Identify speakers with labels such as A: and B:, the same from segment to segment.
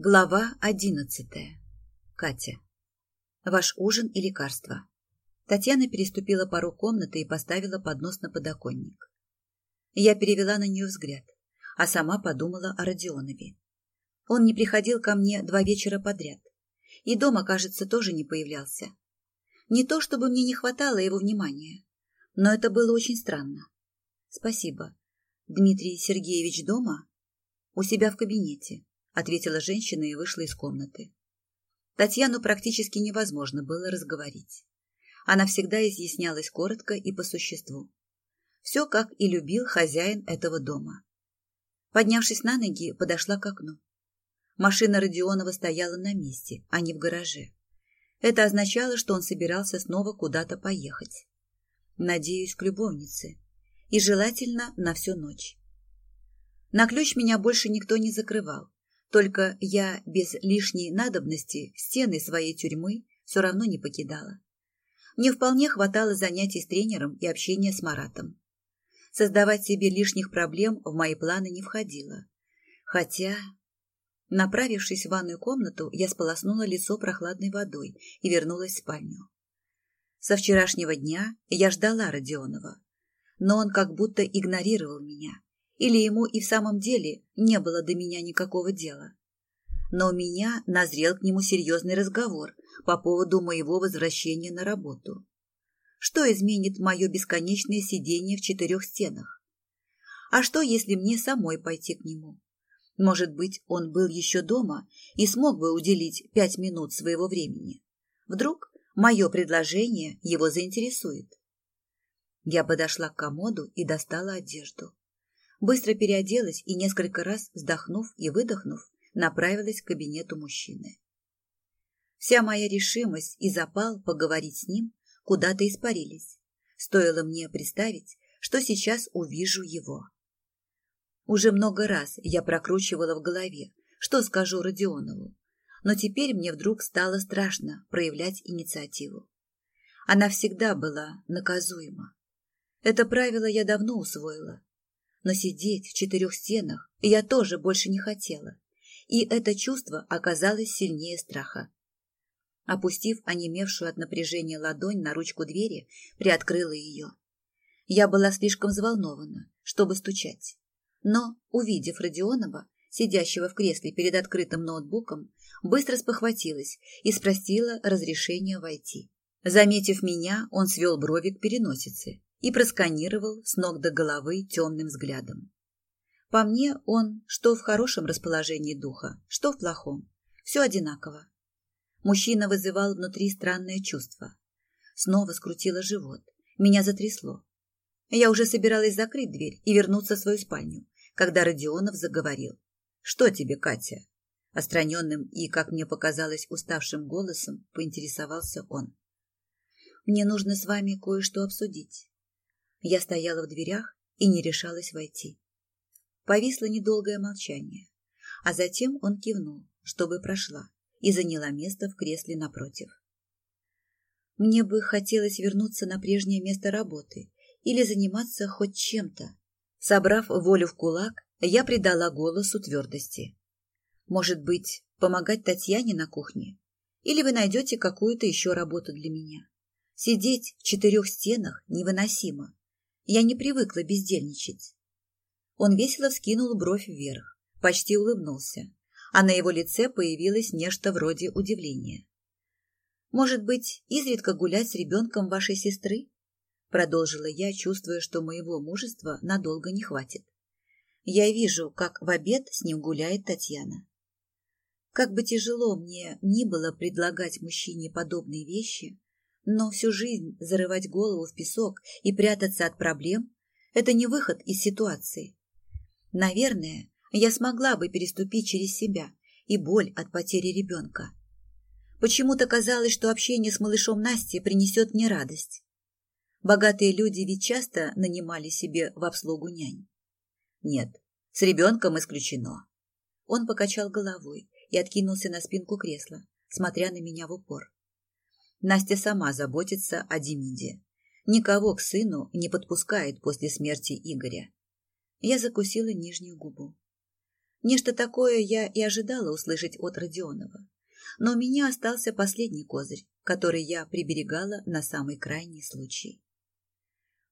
A: Глава одиннадцатая. Катя. Ваш ужин и лекарства. Татьяна переступила порог комнаты и поставила поднос на подоконник. Я перевела на нее взгляд, а сама подумала о Родионове. Он не приходил ко мне два вечера подряд. И дома, кажется, тоже не появлялся. Не то, чтобы мне не хватало его внимания, но это было очень странно. Спасибо. Дмитрий Сергеевич дома? У себя в кабинете ответила женщина и вышла из комнаты. Татьяну практически невозможно было разговорить. Она всегда изъяснялась коротко и по существу. Все, как и любил хозяин этого дома. Поднявшись на ноги, подошла к окну. Машина Родионова стояла на месте, а не в гараже. Это означало, что он собирался снова куда-то поехать. Надеюсь, к любовнице. И желательно на всю ночь. На ключ меня больше никто не закрывал, только я без лишней надобности стены своей тюрьмы все равно не покидала. Мне вполне хватало занятий с тренером и общения с Маратом. Создавать себе лишних проблем в мои планы не входило. Хотя, направившись в ванную комнату, я сполоснула лицо прохладной водой и вернулась в спальню. Со вчерашнего дня я ждала Родионова, но он как будто игнорировал меня или ему и в самом деле не было до меня никакого дела. Но у меня назрел к нему серьезный разговор по поводу моего возвращения на работу. Что изменит мое бесконечное сидение в четырех стенах? А что, если мне самой пойти к нему? Может быть, он был еще дома и смог бы уделить пять минут своего времени. Вдруг мое предложение его заинтересует. Я подошла к комоду и достала одежду быстро переоделась и, несколько раз вздохнув и выдохнув, направилась к кабинету мужчины. Вся моя решимость и запал поговорить с ним куда-то испарились. Стоило мне представить, что сейчас увижу его. Уже много раз я прокручивала в голове, что скажу Родионову, но теперь мне вдруг стало страшно проявлять инициативу. Она всегда была наказуема. Это правило я давно усвоила но сидеть в четырех стенах я тоже больше не хотела, и это чувство оказалось сильнее страха. Опустив онемевшую от напряжения ладонь на ручку двери, приоткрыла ее. Я была слишком взволнована, чтобы стучать. Но, увидев Родионова, сидящего в кресле перед открытым ноутбуком, быстро спохватилась и спросила разрешения войти. Заметив меня, он свел брови к переносице и просканировал с ног до головы темным взглядом. По мне он что в хорошем расположении духа, что в плохом. Все одинаково. Мужчина вызывал внутри странное чувство. Снова скрутило живот. Меня затрясло. Я уже собиралась закрыть дверь и вернуться в свою спальню, когда Родионов заговорил. «Что тебе, Катя?» Остраненным и, как мне показалось, уставшим голосом поинтересовался он. «Мне нужно с вами кое-что обсудить». Я стояла в дверях и не решалась войти. Повисло недолгое молчание, а затем он кивнул, чтобы прошла, и заняла место в кресле напротив. Мне бы хотелось вернуться на прежнее место работы или заниматься хоть чем-то. Собрав волю в кулак, я придала голосу твердости. Может быть, помогать Татьяне на кухне? Или вы найдете какую-то еще работу для меня? Сидеть в четырех стенах невыносимо. Я не привыкла бездельничать. Он весело вскинул бровь вверх, почти улыбнулся, а на его лице появилось нечто вроде удивления. «Может быть, изредка гулять с ребенком вашей сестры?» Продолжила я, чувствуя, что моего мужества надолго не хватит. Я вижу, как в обед с ним гуляет Татьяна. Как бы тяжело мне ни было предлагать мужчине подобные вещи, но всю жизнь зарывать голову в песок и прятаться от проблем – это не выход из ситуации. Наверное, я смогла бы переступить через себя и боль от потери ребенка. Почему-то казалось, что общение с малышом Настей принесет мне радость. Богатые люди ведь часто нанимали себе в обслугу нянь. Нет, с ребенком исключено. Он покачал головой и откинулся на спинку кресла, смотря на меня в упор. Настя сама заботится о Демиде. Никого к сыну не подпускает после смерти Игоря. Я закусила нижнюю губу. Нечто такое я и ожидала услышать от Родионова. Но у меня остался последний козырь, который я приберегала на самый крайний случай.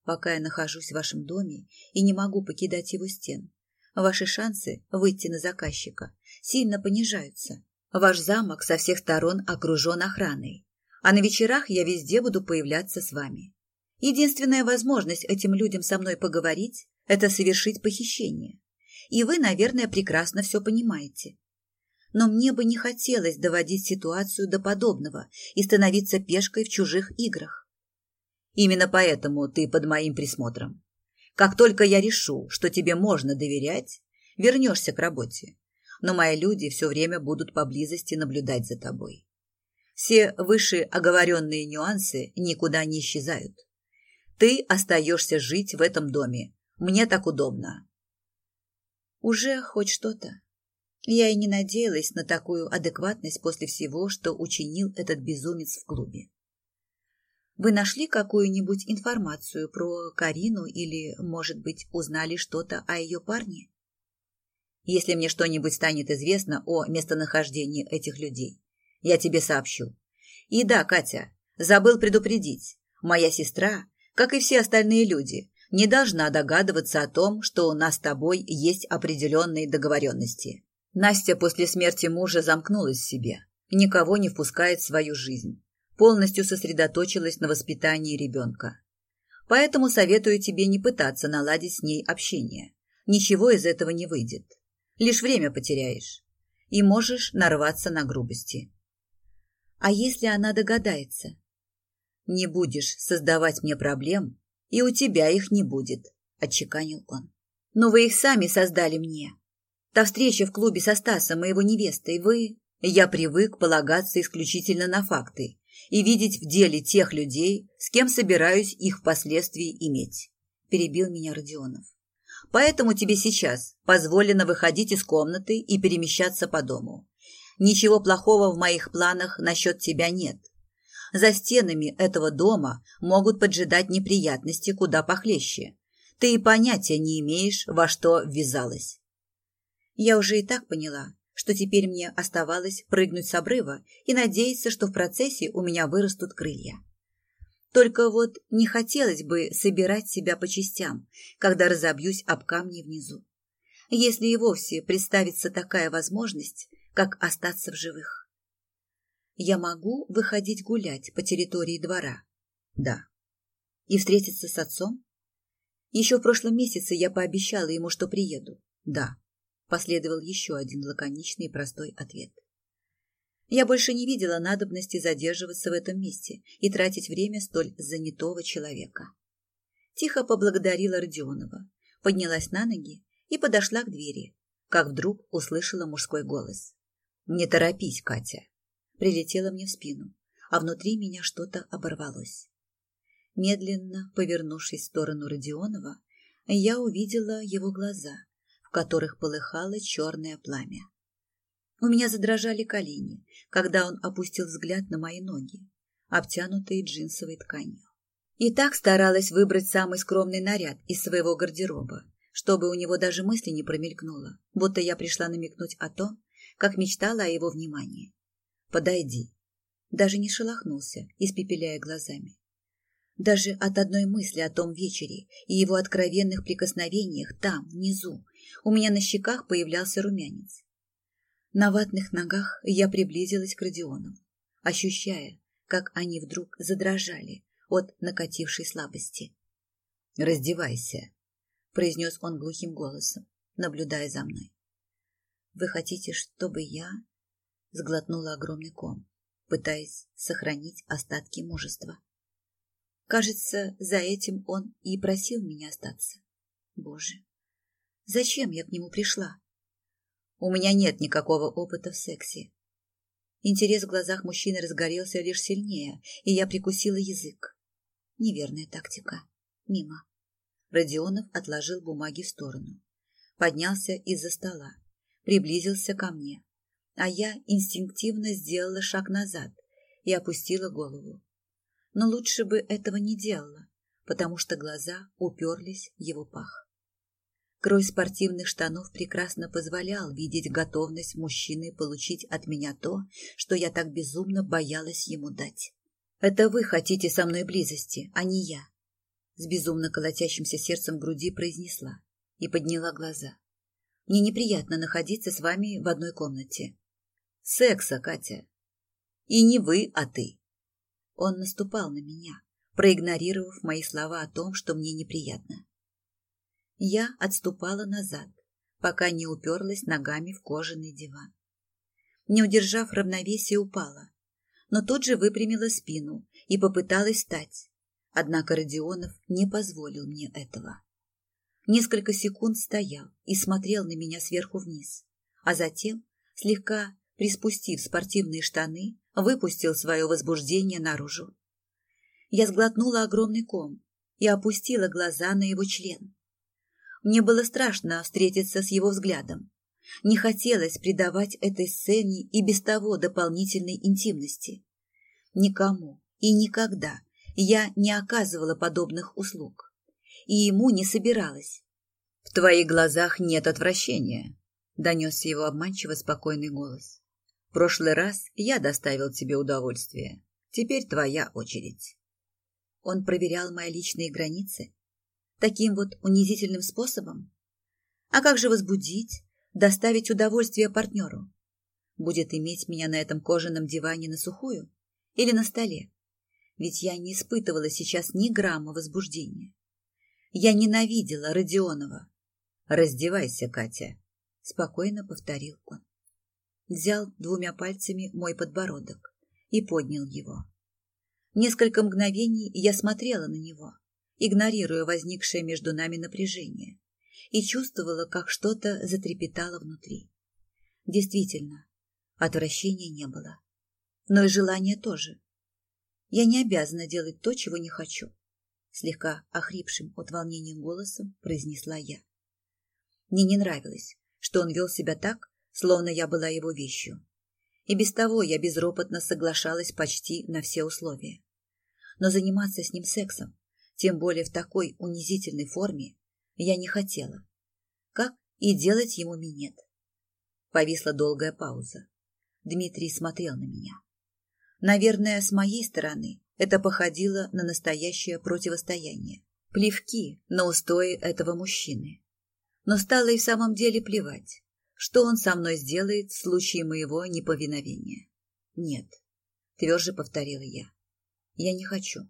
A: Пока я нахожусь в вашем доме и не могу покидать его стен, ваши шансы выйти на заказчика сильно понижаются. Ваш замок со всех сторон окружен охраной, а на вечерах я везде буду появляться с вами. Единственная возможность этим людям со мной поговорить – это совершить похищение. И вы, наверное, прекрасно все понимаете. Но мне бы не хотелось доводить ситуацию до подобного и становиться пешкой в чужих играх. Именно поэтому ты под моим присмотром. Как только я решу, что тебе можно доверять, вернешься к работе. Но мои люди все время будут поблизости наблюдать за тобой. Все выше оговоренные нюансы никуда не исчезают. Ты остаешься жить в этом доме. Мне так удобно. Уже хоть что-то. Я и не надеялась на такую адекватность после всего, что учинил этот безумец в клубе. Вы нашли какую-нибудь информацию про Карину или, может быть, узнали что-то о ее парне? Если мне что-нибудь станет известно о местонахождении этих людей, я тебе сообщу. И да, Катя, забыл предупредить. Моя сестра как и все остальные люди, не должна догадываться о том, что у нас с тобой есть определенные договоренности. Настя после смерти мужа замкнулась в себе, никого не впускает в свою жизнь, полностью сосредоточилась на воспитании ребенка. Поэтому советую тебе не пытаться наладить с ней общение. Ничего из этого не выйдет. Лишь время потеряешь. И можешь нарваться на грубости. А если она догадается, не будешь создавать мне проблем, и у тебя их не будет, отчеканил он. Но вы их сами создали мне. Та встреча в клубе со Стасом и невестой, вы... Я привык полагаться исключительно на факты и видеть в деле тех людей, с кем собираюсь их впоследствии иметь, перебил меня Родионов. Поэтому тебе сейчас позволено выходить из комнаты и перемещаться по дому. Ничего плохого в моих планах насчет тебя нет. За стенами этого дома могут поджидать неприятности куда похлеще. Ты и понятия не имеешь, во что ввязалась. Я уже и так поняла, что теперь мне оставалось прыгнуть с обрыва и надеяться, что в процессе у меня вырастут крылья. Только вот не хотелось бы собирать себя по частям, когда разобьюсь об камни внизу. Если и вовсе представится такая возможность, как остаться в живых. Я могу выходить гулять по территории двора? Да. И встретиться с отцом? Еще в прошлом месяце я пообещала ему, что приеду. Да. Последовал еще один лаконичный и простой ответ. Я больше не видела надобности задерживаться в этом месте и тратить время столь занятого человека. Тихо поблагодарила Родионова, поднялась на ноги и подошла к двери, как вдруг услышала мужской голос. «Не торопись, Катя прилетела мне в спину, а внутри меня что-то оборвалось. Медленно повернувшись в сторону Родионова, я увидела его глаза, в которых полыхало черное пламя. У меня задрожали колени, когда он опустил взгляд на мои ноги, обтянутые джинсовой тканью. И так старалась выбрать самый скромный наряд из своего гардероба, чтобы у него даже мысли не промелькнуло, будто я пришла намекнуть о том, как мечтала о его внимании. Подойди. Даже не шелохнулся, испепеляя глазами. Даже от одной мысли о том вечере и его откровенных прикосновениях там, внизу, у меня на щеках появлялся румянец. На ватных ногах я приблизилась к Родионову, ощущая, как они вдруг задрожали от накатившей слабости. «Раздевайся», — произнес он глухим голосом, наблюдая за мной. «Вы хотите, чтобы я...» сглотнула огромный ком, пытаясь сохранить остатки мужества. Кажется, за этим он и просил меня остаться. Боже, зачем я к нему пришла? У меня нет никакого опыта в сексе. Интерес в глазах мужчины разгорелся лишь сильнее, и я прикусила язык. Неверная тактика. Мимо. Родионов отложил бумаги в сторону. Поднялся из-за стола. Приблизился ко мне а я инстинктивно сделала шаг назад и опустила голову. Но лучше бы этого не делала, потому что глаза уперлись в его пах. Крой спортивных штанов прекрасно позволял видеть готовность мужчины получить от меня то, что я так безумно боялась ему дать. «Это вы хотите со мной близости, а не я», — с безумно колотящимся сердцем груди произнесла и подняла глаза. «Мне неприятно находиться с вами в одной комнате». «Секса, Катя. И не вы, а ты». Он наступал на меня, проигнорировав мои слова о том, что мне неприятно. Я отступала назад, пока не уперлась ногами в кожаный диван. Не удержав равновесия, упала, но тут же выпрямила спину и попыталась встать. Однако Родионов не позволил мне этого. Несколько секунд стоял и смотрел на меня сверху вниз, а затем, слегка приспустив спортивные штаны, выпустил свое возбуждение наружу. Я сглотнула огромный ком и опустила глаза на его член. Мне было страшно встретиться с его взглядом. Не хотелось придавать этой сцене и без того дополнительной интимности. Никому и никогда я не оказывала подобных услуг. И ему не собиралась. «В твоих глазах нет отвращения», — донесся его обманчиво спокойный голос. «В прошлый раз я доставил тебе удовольствие. Теперь твоя очередь». Он проверял мои личные границы, Таким вот унизительным способом? А как же возбудить, доставить удовольствие партнеру? Будет иметь меня на этом кожаном диване на сухую или на столе? Ведь я не испытывала сейчас ни грамма возбуждения. Я ненавидела Родионова. «Раздевайся, Катя», — спокойно повторил он. Взял двумя пальцами мой подбородок и поднял его. Несколько мгновений я смотрела на него, игнорируя возникшее между нами напряжение, и чувствовала, как что-то затрепетало внутри. Действительно, отвращения не было. Но и желания тоже. Я не обязана делать то, чего не хочу. Слегка охрипшим от волнения голосом произнесла я. Мне не нравилось, что он вел себя так, словно я была его вещью. И без того я безропотно соглашалась почти на все условия. Но заниматься с ним сексом тем более в такой унизительной форме, я не хотела. Как и делать ему минет. Повисла долгая пауза. Дмитрий смотрел на меня. Наверное, с моей стороны это походило на настоящее противостояние. Плевки на устои этого мужчины. Но стало и в самом деле плевать, что он со мной сделает в случае моего неповиновения. Нет, тверже повторила я. Я не хочу.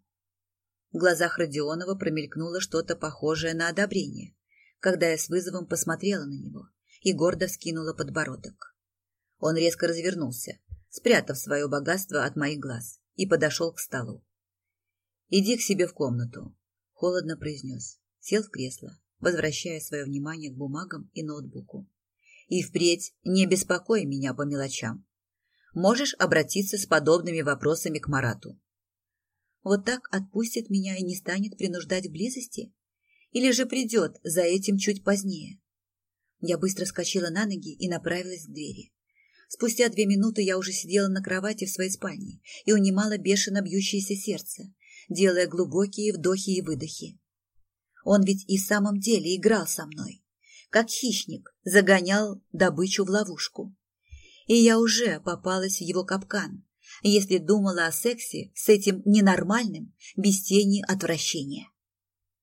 A: В глазах Родионова промелькнуло что-то похожее на одобрение, когда я с вызовом посмотрела на него и гордо вскинула подбородок. Он резко развернулся, спрятав свое богатство от моих глаз, и подошел к столу. «Иди к себе в комнату», — холодно произнес. Сел в кресло, возвращая свое внимание к бумагам и ноутбуку. «И впредь не беспокой меня по мелочам. Можешь обратиться с подобными вопросами к Марату. Вот так отпустит меня и не станет принуждать близости? Или же придет за этим чуть позднее? Я быстро скочила на ноги и направилась к двери. Спустя две минуты я уже сидела на кровати в своей спальне и унимала бешено бьющееся сердце, делая глубокие вдохи и выдохи. Он ведь и в самом деле играл со мной, как хищник загонял добычу в ловушку. И я уже попалась в его капкан, если думала о сексе с этим ненормальным, без тени отвращения.